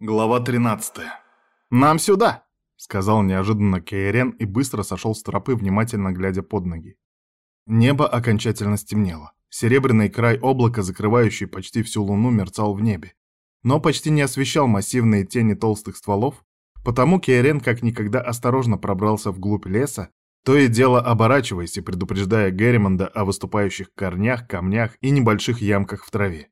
Глава 13. «Нам сюда!» — сказал неожиданно Кейрен и быстро сошел с тропы, внимательно глядя под ноги. Небо окончательно стемнело. Серебряный край облака, закрывающий почти всю луну, мерцал в небе, но почти не освещал массивные тени толстых стволов, потому Кейрен как никогда осторожно пробрался вглубь леса, то и дело оборачиваясь и предупреждая Герримонда о выступающих корнях, камнях и небольших ямках в траве.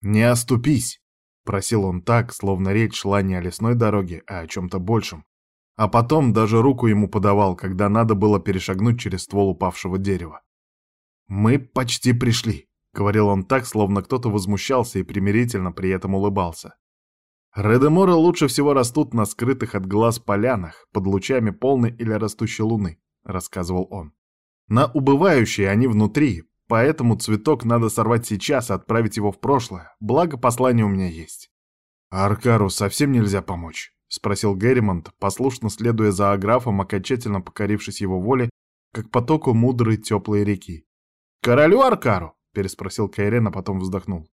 «Не оступись!» Просил он так, словно речь шла не о лесной дороге, а о чем-то большем. А потом даже руку ему подавал, когда надо было перешагнуть через ствол упавшего дерева. «Мы почти пришли», — говорил он так, словно кто-то возмущался и примирительно при этом улыбался. Редеморы лучше всего растут на скрытых от глаз полянах, под лучами полной или растущей луны, рассказывал он. На убывающие они внутри, Поэтому цветок надо сорвать сейчас и отправить его в прошлое, благо послание у меня есть. Аркару совсем нельзя помочь? Спросил Герримонт, послушно следуя за Аграфом, окончательно покорившись его воле, как потоку мудрой теплой реки. «Королю Аркару?» — переспросил Кайрен, а потом вздохнул.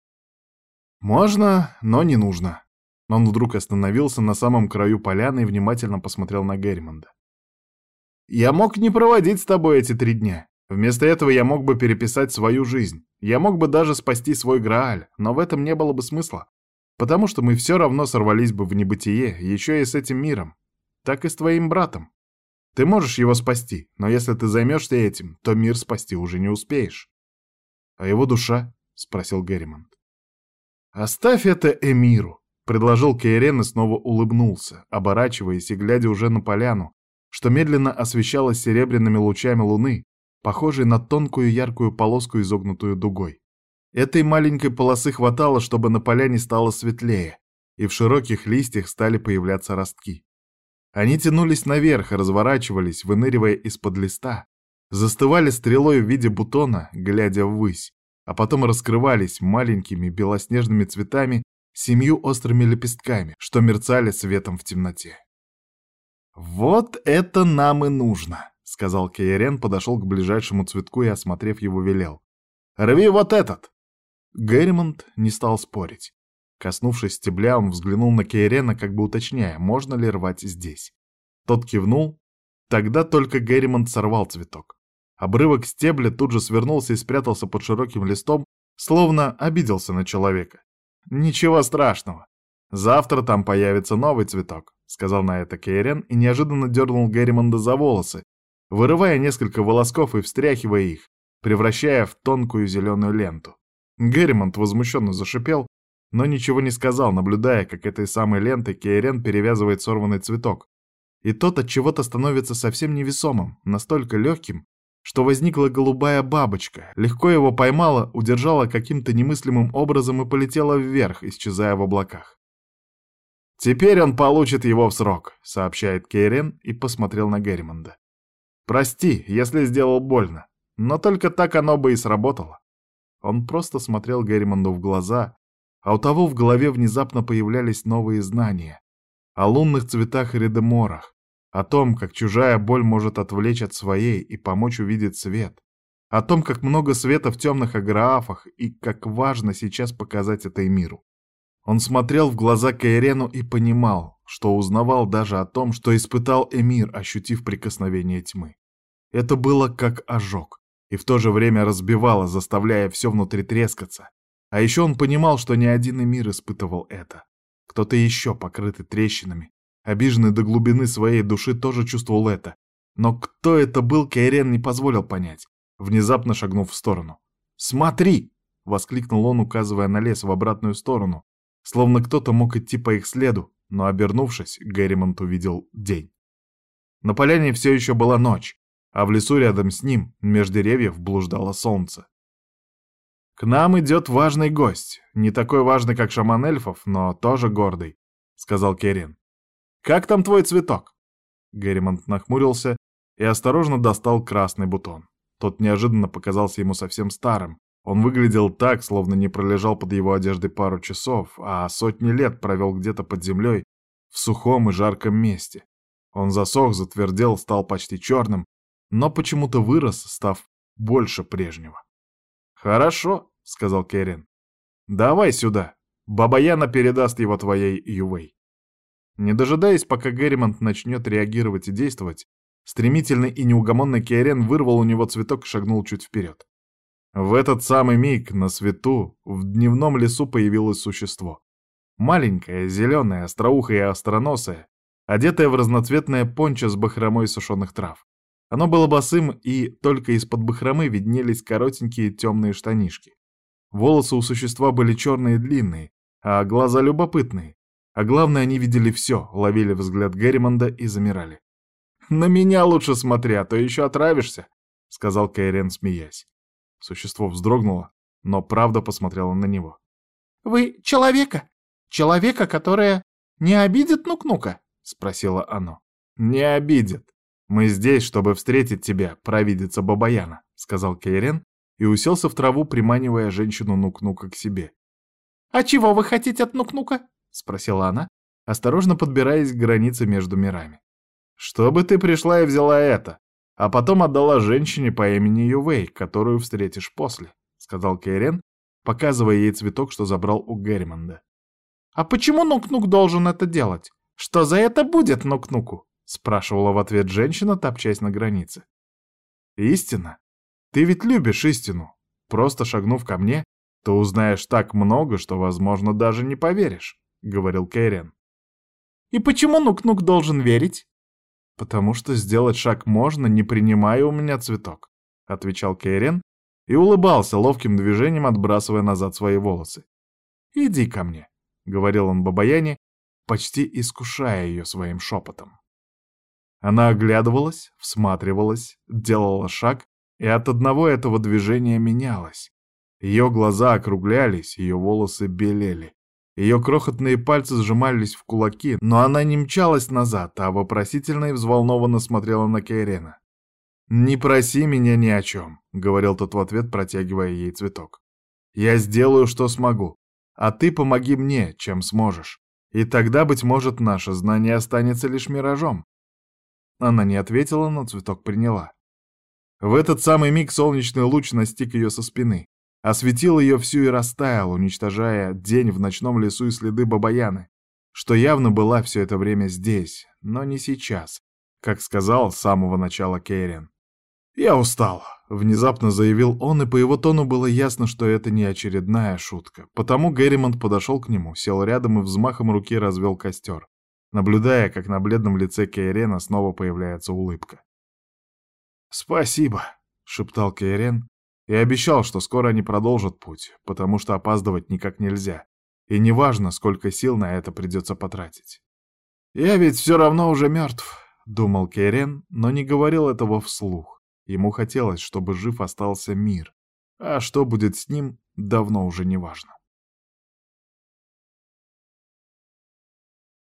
«Можно, но не нужно». Он вдруг остановился на самом краю поляны и внимательно посмотрел на Герримонда. «Я мог не проводить с тобой эти три дня. Вместо этого я мог бы переписать свою жизнь. Я мог бы даже спасти свой Грааль, но в этом не было бы смысла. Потому что мы все равно сорвались бы в небытие, еще и с этим миром. Так и с твоим братом. Ты можешь его спасти, но если ты займешься этим, то мир спасти уже не успеешь. А его душа? — спросил Герримонт. «Оставь это Эмиру», — предложил Кейрен и снова улыбнулся, оборачиваясь и глядя уже на поляну, что медленно освещалась серебряными лучами луны, похожий на тонкую яркую полоску, изогнутую дугой. Этой маленькой полосы хватало, чтобы на поляне стало светлее, и в широких листьях стали появляться ростки. Они тянулись наверх, разворачивались, выныривая из-под листа, застывали стрелой в виде бутона, глядя ввысь, а потом раскрывались маленькими белоснежными цветами семью острыми лепестками, что мерцали светом в темноте. «Вот это нам и нужно!» — сказал Кейрен, подошел к ближайшему цветку и, осмотрев его, велел. «Рви вот этот!» Герримонт не стал спорить. Коснувшись стебля, он взглянул на Кейрена, как бы уточняя, можно ли рвать здесь. Тот кивнул. Тогда только Герримонт сорвал цветок. Обрывок стебля тут же свернулся и спрятался под широким листом, словно обиделся на человека. «Ничего страшного. Завтра там появится новый цветок», — сказал на это Кейрен и неожиданно дернул Герримонда за волосы, вырывая несколько волосков и встряхивая их, превращая в тонкую зеленую ленту. Герримонт возмущенно зашипел, но ничего не сказал, наблюдая, как этой самой лентой Кейрен перевязывает сорванный цветок. И тот от чего-то становится совсем невесомым, настолько легким, что возникла голубая бабочка, легко его поймала, удержала каким-то немыслимым образом и полетела вверх, исчезая в облаках. «Теперь он получит его в срок», — сообщает Кейрен и посмотрел на Герримонда. Прости, если сделал больно, но только так оно бы и сработало. Он просто смотрел Герримонду в глаза, а у того в голове внезапно появлялись новые знания о лунных цветах и редеморах, о том, как чужая боль может отвлечь от своей и помочь увидеть свет, о том, как много света в темных аграфах и как важно сейчас показать это и миру. Он смотрел в глаза Кайрену и понимал, что узнавал даже о том, что испытал Эмир, ощутив прикосновение тьмы. Это было как ожог, и в то же время разбивало, заставляя все внутри трескаться. А еще он понимал, что ни один мир испытывал это. Кто-то еще, покрытый трещинами, обиженный до глубины своей души, тоже чувствовал это. Но кто это был, Кейрен не позволил понять, внезапно шагнув в сторону. «Смотри!» — воскликнул он, указывая на лес в обратную сторону, словно кто-то мог идти по их следу, но, обернувшись, Герримонт увидел день. На поляне все еще была ночь, а в лесу рядом с ним, меж деревьев, блуждало солнце. «К нам идет важный гость, не такой важный, как шаман эльфов, но тоже гордый», — сказал Керин. «Как там твой цветок?» Герримонт нахмурился и осторожно достал красный бутон. Тот неожиданно показался ему совсем старым. Он выглядел так, словно не пролежал под его одеждой пару часов, а сотни лет провел где-то под землей, в сухом и жарком месте. Он засох, затвердел, стал почти черным, но почему-то вырос, став больше прежнего. «Хорошо», — сказал Керин. «Давай сюда. Баба Яна передаст его твоей Ювей». Не дожидаясь, пока Герримонт начнет реагировать и действовать, стремительный и неугомонный Кейрен вырвал у него цветок и шагнул чуть вперед. В этот самый миг на свету в дневном лесу появилось существо. Маленькое, зеленое, остроухое и остроносое, одетое в разноцветное пончо с бахромой сушеных трав. Оно было босым, и только из-под бахромы виднелись коротенькие темные штанишки. Волосы у существа были черные и длинные, а глаза любопытные. А главное, они видели все, ловили взгляд Герримонда и замирали. «На меня лучше смотри, а то еще отравишься», — сказал Кайрен, смеясь. Существо вздрогнуло, но правда посмотрела на него. «Вы человека? Человека, которое не обидит Нук-Нука?» — спросило оно. «Не обидит. Мы здесь, чтобы встретить тебя, провидица Бабаяна», — сказал Кейрен и уселся в траву, приманивая женщину Нук-Нука к себе. «А чего вы хотите от Нук-Нука?» — спросила она, осторожно подбираясь к границе между мирами. «Чтобы ты пришла и взяла это, а потом отдала женщине по имени Ювей, которую встретишь после», — сказал Кейрен, показывая ей цветок, что забрал у Герримонда. «А почему Нук-Нук должен это делать? Что за это будет Нук-Нуку?» — спрашивала в ответ женщина, топчась на границе. «Истина? Ты ведь любишь истину. Просто шагнув ко мне, то узнаешь так много, что, возможно, даже не поверишь», — говорил Кейрен. «И почему Нук-Нук должен верить?» «Потому что сделать шаг можно, не принимая у меня цветок», — отвечал Кейрен и улыбался ловким движением, отбрасывая назад свои волосы. «Иди ко мне», — говорил он Бабаяне, почти искушая ее своим шепотом. Она оглядывалась, всматривалась, делала шаг, и от одного этого движения менялась. Ее глаза округлялись, ее волосы белели. Ее крохотные пальцы сжимались в кулаки, но она не мчалась назад, а вопросительно и взволнованно смотрела на Кейрена. «Не проси меня ни о чем», — говорил тот в ответ, протягивая ей цветок. «Я сделаю, что смогу, а ты помоги мне, чем сможешь, и тогда, быть может, наше знание останется лишь миражом». Она не ответила, но цветок приняла. В этот самый миг солнечный луч настиг ее со спины. Осветил ее всю и растаял, уничтожая день в ночном лесу и следы Бабаяны, что явно была все это время здесь, но не сейчас, как сказал с самого начала Кейрен. «Я устал», — внезапно заявил он, и по его тону было ясно, что это не очередная шутка. Потому Герримонт подошел к нему, сел рядом и взмахом руки развел костер, наблюдая, как на бледном лице Кейрена снова появляется улыбка. «Спасибо», — шептал Кейрен, и обещал, что скоро они продолжат путь, потому что опаздывать никак нельзя, и неважно, сколько сил на это придется потратить. «Я ведь все равно уже мертв», — думал Кейрен, но не говорил этого вслух. Ему хотелось, чтобы жив остался мир, а что будет с ним, давно уже не важно.